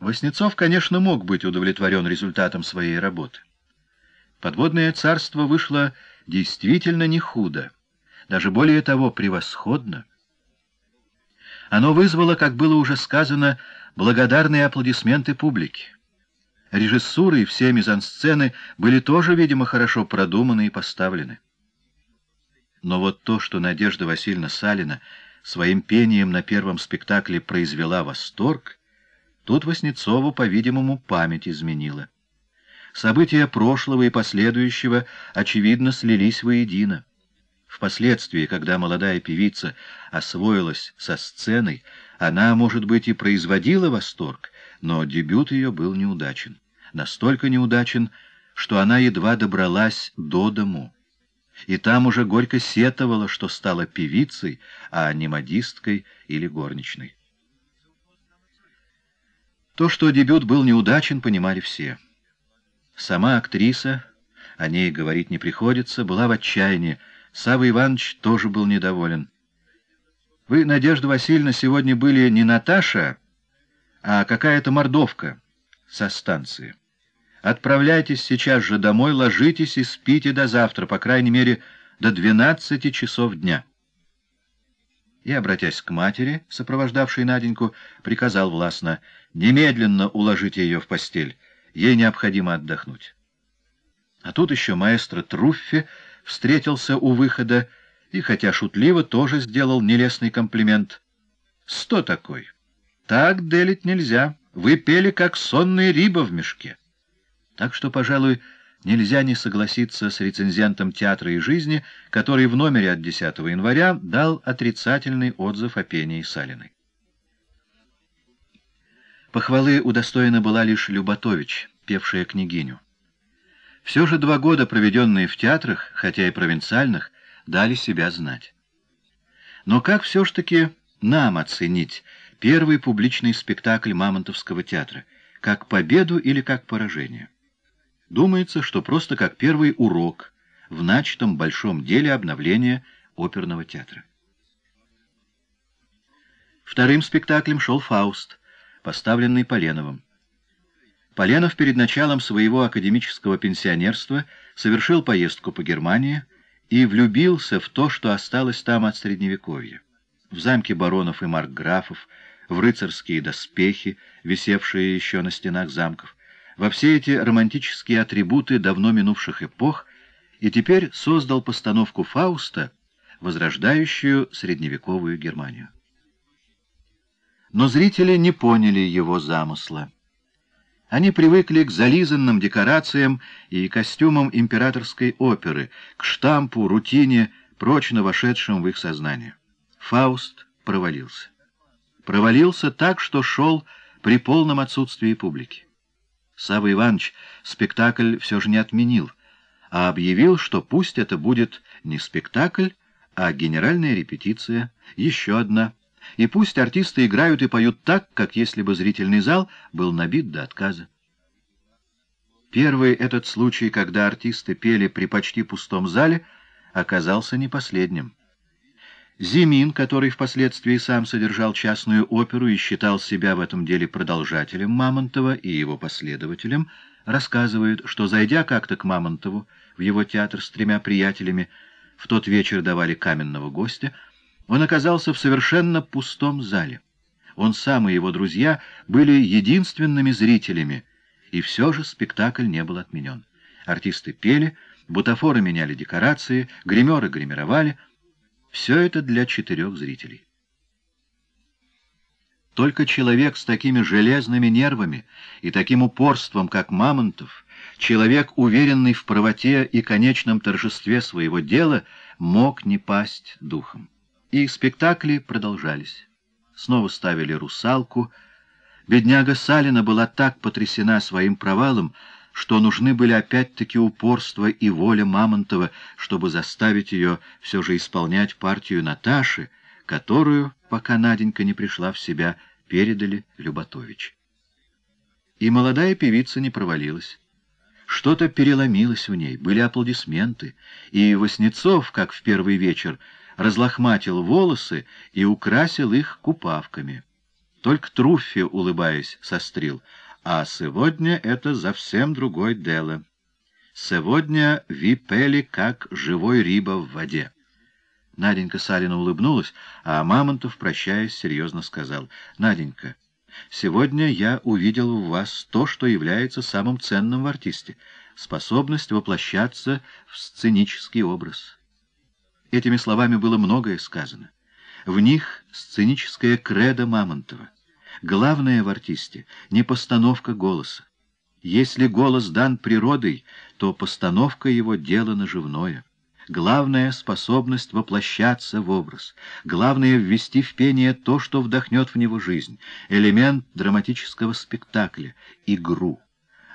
Воснецов, конечно, мог быть удовлетворен результатом своей работы. Подводное царство вышло действительно не худо, даже более того, превосходно. Оно вызвало, как было уже сказано, благодарные аплодисменты публики. Режиссура и все мизансцены были тоже, видимо, хорошо продуманы и поставлены. Но вот то, что Надежда Васильевна Салина своим пением на первом спектакле произвела восторг, тут Васнецову, по-видимому, память изменила. События прошлого и последующего, очевидно, слились воедино. Впоследствии, когда молодая певица освоилась со сценой, она, может быть, и производила восторг, но дебют ее был неудачен. Настолько неудачен, что она едва добралась до дому. И там уже горько сетовала, что стала певицей, а не модисткой или горничной. То, что дебют был неудачен, понимали все. Сама актриса, о ней говорить не приходится, была в отчаянии, Савва Иванович тоже был недоволен. «Вы, Надежда Васильевна, сегодня были не Наташа, а какая-то мордовка со станции. Отправляйтесь сейчас же домой, ложитесь и спите до завтра, по крайней мере, до двенадцати часов дня». И, обратясь к матери, сопровождавшей Наденьку, приказал властно немедленно уложить ее в постель. Ей необходимо отдохнуть. А тут еще маэстро Труффи встретился у выхода и, хотя шутливо, тоже сделал нелестный комплимент. «Сто такой? Так делить нельзя. Вы пели, как сонная риба в мешке». Так что, пожалуй, нельзя не согласиться с рецензентом театра и жизни, который в номере от 10 января дал отрицательный отзыв о пении Салиной. Похвалы удостоена была лишь Люботович, певшая княгиню. Все же два года, проведенные в театрах, хотя и провинциальных, дали себя знать. Но как все ж таки нам оценить первый публичный спектакль Мамонтовского театра? Как победу или как поражение? Думается, что просто как первый урок в начатом большом деле обновления оперного театра. Вторым спектаклем шел «Фауст», поставленный Поленовым. Поленов перед началом своего академического пенсионерства совершил поездку по Германии и влюбился в то, что осталось там от Средневековья. В замке баронов и маркграфов, в рыцарские доспехи, висевшие еще на стенах замков, во все эти романтические атрибуты давно минувших эпох, и теперь создал постановку Фауста, возрождающую средневековую Германию. Но зрители не поняли его замысла. Они привыкли к зализанным декорациям и костюмам императорской оперы, к штампу, рутине, прочно вошедшим в их сознание. Фауст провалился. Провалился так, что шел при полном отсутствии публики. Савва Иванович спектакль все же не отменил, а объявил, что пусть это будет не спектакль, а генеральная репетиция, еще одна — и пусть артисты играют и поют так, как если бы зрительный зал был набит до отказа. Первый этот случай, когда артисты пели при почти пустом зале, оказался не последним. Зимин, который впоследствии сам содержал частную оперу и считал себя в этом деле продолжателем Мамонтова и его последователем, рассказывает, что, зайдя как-то к Мамонтову в его театр с тремя приятелями, в тот вечер давали каменного гостя, он оказался в совершенно пустом зале. Он сам и его друзья были единственными зрителями, и все же спектакль не был отменен. Артисты пели, бутафоры меняли декорации, гримеры гримировали. Все это для четырех зрителей. Только человек с такими железными нервами и таким упорством, как Мамонтов, человек, уверенный в правоте и конечном торжестве своего дела, мог не пасть духом. И спектакли продолжались. Снова ставили «Русалку». Бедняга Салина была так потрясена своим провалом, что нужны были опять-таки упорство и воля Мамонтова, чтобы заставить ее все же исполнять партию Наташи, которую, пока Наденька не пришла в себя, передали Люботович. И молодая певица не провалилась. Что-то переломилось в ней, были аплодисменты, и Васнецов, как в первый вечер, разлохматил волосы и украсил их купавками. Только Труффи, улыбаясь, сострил. А сегодня это совсем другой дело. Сегодня ви пели, как живой риба в воде. Наденька Салина улыбнулась, а Мамонтов, прощаясь, серьезно сказал. «Наденька, сегодня я увидел в вас то, что является самым ценным в артисте — способность воплощаться в сценический образ». Этими словами было многое сказано. В них сценическая кредо Мамонтова. Главное в артисте — не постановка голоса. Если голос дан природой, то постановка его — дело наживное. Главная — способность воплощаться в образ. Главное — ввести в пение то, что вдохнет в него жизнь. Элемент драматического спектакля — игру.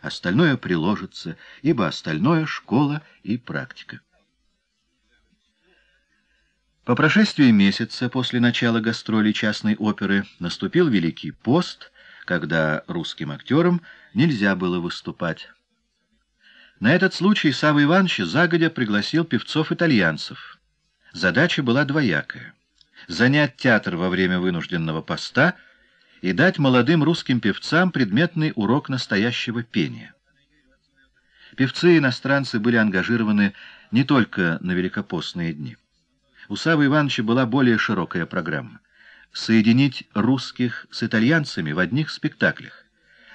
Остальное приложится, ибо остальное — школа и практика. По прошествии месяца после начала гастролей частной оперы наступил Великий пост, когда русским актерам нельзя было выступать. На этот случай Савва Иванович загодя пригласил певцов-итальянцев. Задача была двоякая — занять театр во время вынужденного поста и дать молодым русским певцам предметный урок настоящего пения. Певцы-иностранцы были ангажированы не только на великопостные дни. У Савы Ивановича была более широкая программа — соединить русских с итальянцами в одних спектаклях,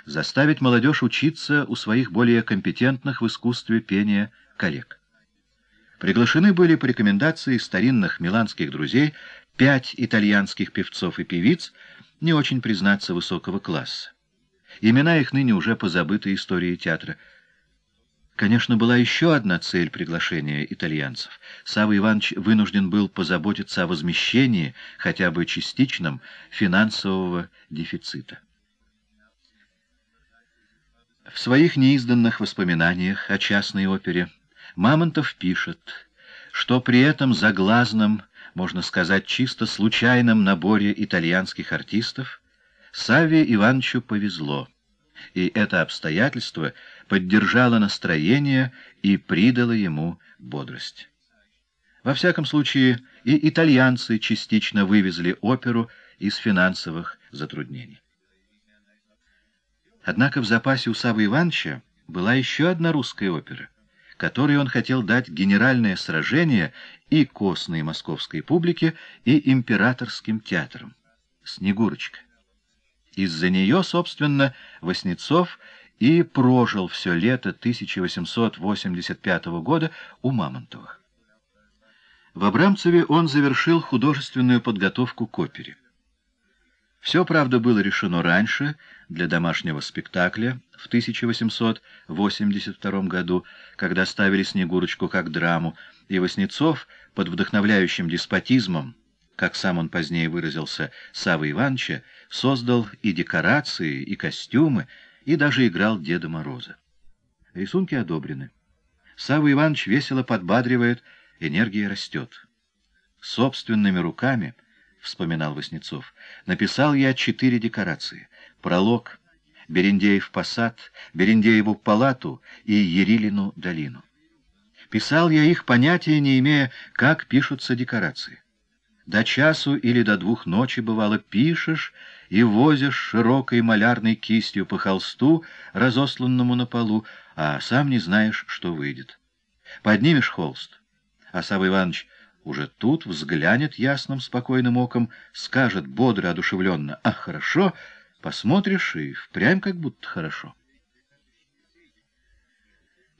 заставить молодежь учиться у своих более компетентных в искусстве пения коллег. Приглашены были по рекомендации старинных миланских друзей пять итальянских певцов и певиц, не очень, признаться, высокого класса. Имена их ныне уже позабыты историей театра — Конечно, была еще одна цель приглашения итальянцев. Савва Иванович вынужден был позаботиться о возмещении, хотя бы частичном, финансового дефицита. В своих неизданных воспоминаниях о частной опере Мамонтов пишет, что при этом заглазном, можно сказать, чисто случайном наборе итальянских артистов Савве Ивановичу повезло, и это обстоятельство — поддержало настроение и придало ему бодрость. Во всяком случае, и итальянцы частично вывезли оперу из финансовых затруднений. Однако в запасе у Савы Ивановича была еще одна русская опера, которой он хотел дать генеральное сражение и костной московской публике, и императорским театрам — «Снегурочка». Из-за нее, собственно, Васнецов и прожил все лето 1885 года у Мамонтовых. В Абрамцеве он завершил художественную подготовку к опере. Все, правда, было решено раньше, для домашнего спектакля, в 1882 году, когда ставили «Снегурочку» как драму, и Васнецов под вдохновляющим деспотизмом, как сам он позднее выразился, Савы Ивановича, создал и декорации, и костюмы, и даже играл Деда Мороза. Рисунки одобрены. Савва Иванович весело подбадривает, энергия растет. «Собственными руками», — вспоминал Васнецов, — «написал я четыре декорации. Пролог, Берендеев посад, Берендееву палату и Ерилину долину. Писал я их, понятия не имея, как пишутся декорации. До часу или до двух ночи, бывало, пишешь и возишь широкой малярной кистью по холсту, разосланному на полу, а сам не знаешь, что выйдет. Поднимешь холст, а Савва Иванович уже тут взглянет ясным, спокойным оком, скажет бодро, одушевленно, «А, хорошо!» Посмотришь, и впрямь как будто хорошо.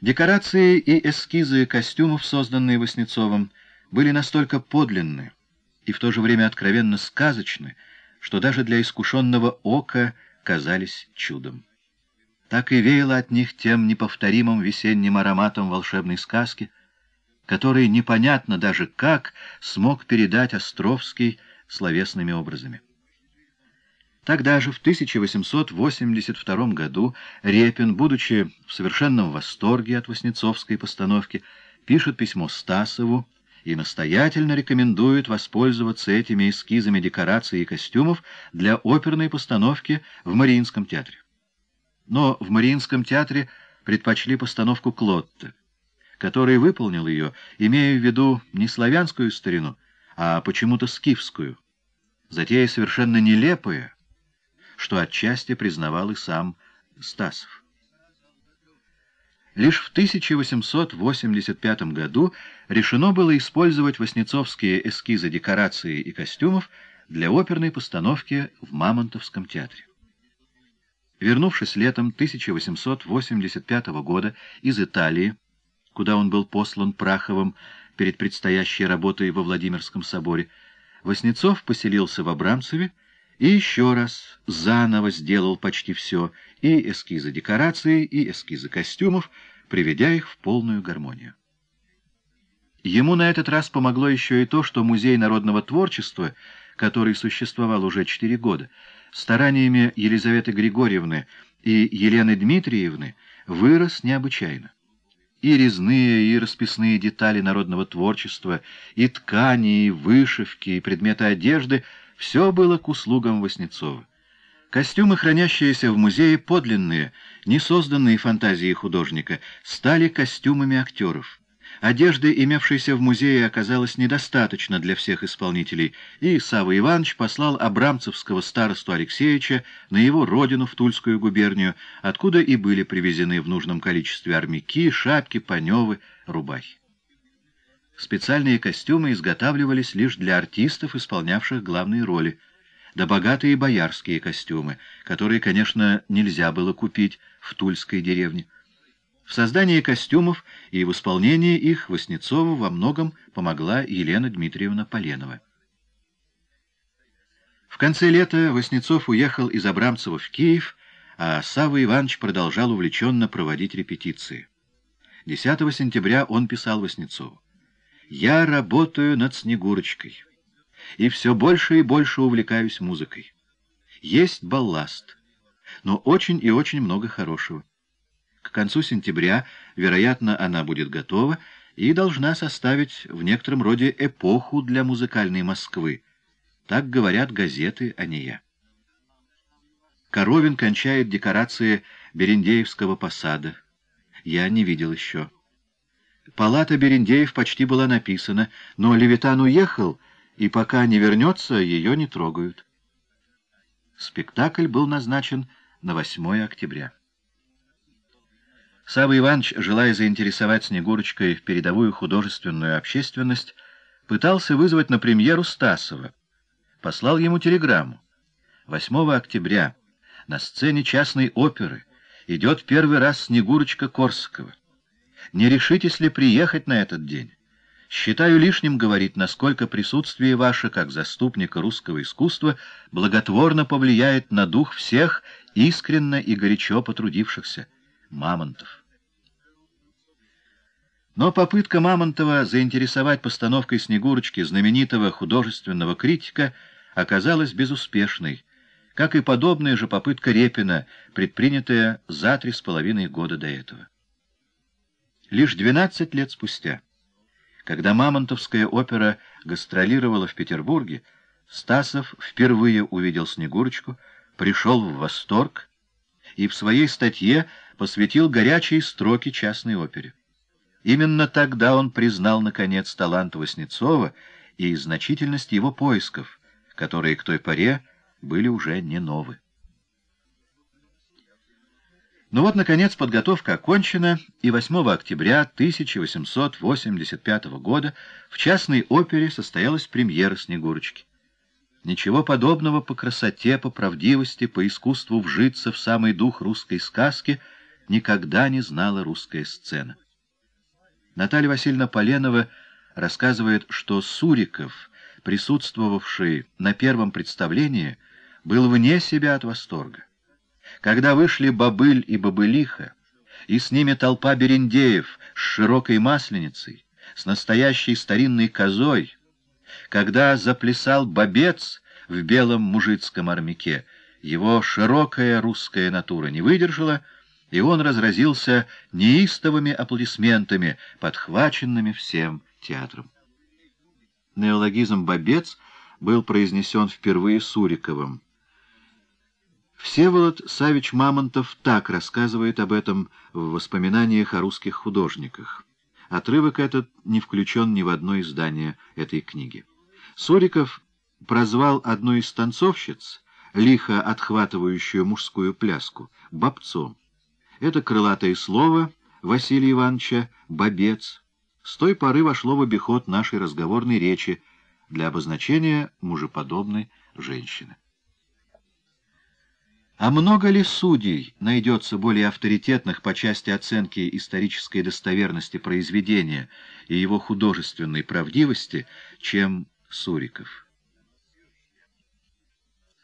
Декорации и эскизы костюмов, созданные Васнецовым, были настолько подлинны, и в то же время откровенно сказочны, что даже для искушенного ока казались чудом. Так и веяло от них тем неповторимым весенним ароматом волшебной сказки, который непонятно даже как смог передать Островский словесными образами. Тогда же, в 1882 году, Репин, будучи в совершенном восторге от Васнецовской постановки, пишет письмо Стасову, и настоятельно рекомендует воспользоваться этими эскизами декораций и костюмов для оперной постановки в Мариинском театре. Но в Мариинском театре предпочли постановку Клотта, который выполнил ее, имея в виду не славянскую старину, а почему-то скифскую. Затея совершенно нелепая, что отчасти признавал и сам Стасов. Лишь в 1885 году решено было использовать воснецовские эскизы декораций и костюмов для оперной постановки в Мамонтовском театре. Вернувшись летом 1885 года из Италии, куда он был послан Праховым перед предстоящей работой во Владимирском соборе, Воснецов поселился в Абрамцеве и еще раз заново сделал почти все, и эскизы декораций, и эскизы костюмов, приведя их в полную гармонию. Ему на этот раз помогло еще и то, что Музей народного творчества, который существовал уже четыре года, стараниями Елизаветы Григорьевны и Елены Дмитриевны вырос необычайно. И резные, и расписные детали народного творчества, и ткани, и вышивки, и предметы одежды — все было к услугам Васнецова. Костюмы, хранящиеся в музее, подлинные, не созданные фантазией художника, стали костюмами актеров. Одежды, имевшейся в музее, оказалось недостаточно для всех исполнителей, и Савва Иванович послал абрамцевского старосту Алексеевича на его родину в Тульскую губернию, откуда и были привезены в нужном количестве армяки, шапки, паневы, рубахи. Специальные костюмы изготавливались лишь для артистов, исполнявших главные роли, да богатые боярские костюмы, которые, конечно, нельзя было купить в Тульской деревне. В создании костюмов и в исполнении их Васнецову во многом помогла Елена Дмитриевна Поленова. В конце лета Васнецов уехал из Абрамцева в Киев, а Савва Иванович продолжал увлеченно проводить репетиции. 10 сентября он писал Васнецову. Я работаю над Снегурочкой, и все больше и больше увлекаюсь музыкой. Есть балласт, но очень и очень много хорошего. К концу сентября, вероятно, она будет готова и должна составить в некотором роде эпоху для музыкальной Москвы. Так говорят газеты, а не я. Коровин кончает декорации Берендеевского посада. Я не видел еще. Палата Берендеев почти была написана, но Левитан уехал, и пока не вернется, ее не трогают. Спектакль был назначен на 8 октября. Савва Иванович, желая заинтересовать Снегурочкой передовую художественную общественность, пытался вызвать на премьеру Стасова. Послал ему телеграмму. 8 октября на сцене частной оперы идет первый раз Снегурочка Корсакова. Не решитесь ли приехать на этот день? Считаю лишним говорить, насколько присутствие ваше, как заступника русского искусства, благотворно повлияет на дух всех искренно и горячо потрудившихся. Мамонтов. Но попытка Мамонтова заинтересовать постановкой «Снегурочки» знаменитого художественного критика оказалась безуспешной, как и подобная же попытка Репина, предпринятая за три с половиной года до этого. Лишь 12 лет спустя, когда Мамонтовская опера гастролировала в Петербурге, Стасов впервые увидел Снегурочку, пришел в восторг и в своей статье посвятил горячие строки частной опере. Именно тогда он признал, наконец, талант Васнецова и значительность его поисков, которые к той поре были уже не новые. Ну вот, наконец, подготовка окончена, и 8 октября 1885 года в частной опере состоялась премьера «Снегурочки». Ничего подобного по красоте, по правдивости, по искусству вжиться в самый дух русской сказки никогда не знала русская сцена. Наталья Васильевна Поленова рассказывает, что Суриков, присутствовавший на первом представлении, был вне себя от восторга. Когда вышли Бобыль и Бобылиха, и с ними толпа берендеев с широкой масленицей, с настоящей старинной козой, когда заплясал бобец в белом мужицком армяке, его широкая русская натура не выдержала, и он разразился неистовыми аплодисментами, подхваченными всем театром. Неологизм «бобец» был произнесен впервые Суриковым. Всеволод Савич Мамонтов так рассказывает об этом в воспоминаниях о русских художниках. Отрывок этот не включен ни в одно издание этой книги. Суриков прозвал одну из танцовщиц лихо отхватывающую мужскую пляску, бобцом. Это крылатое слово Василия Ивановича «бобец» с той поры вошло в обиход нашей разговорной речи для обозначения мужеподобной женщины. А много ли судей найдется более авторитетных по части оценки исторической достоверности произведения и его художественной правдивости, чем Суриков?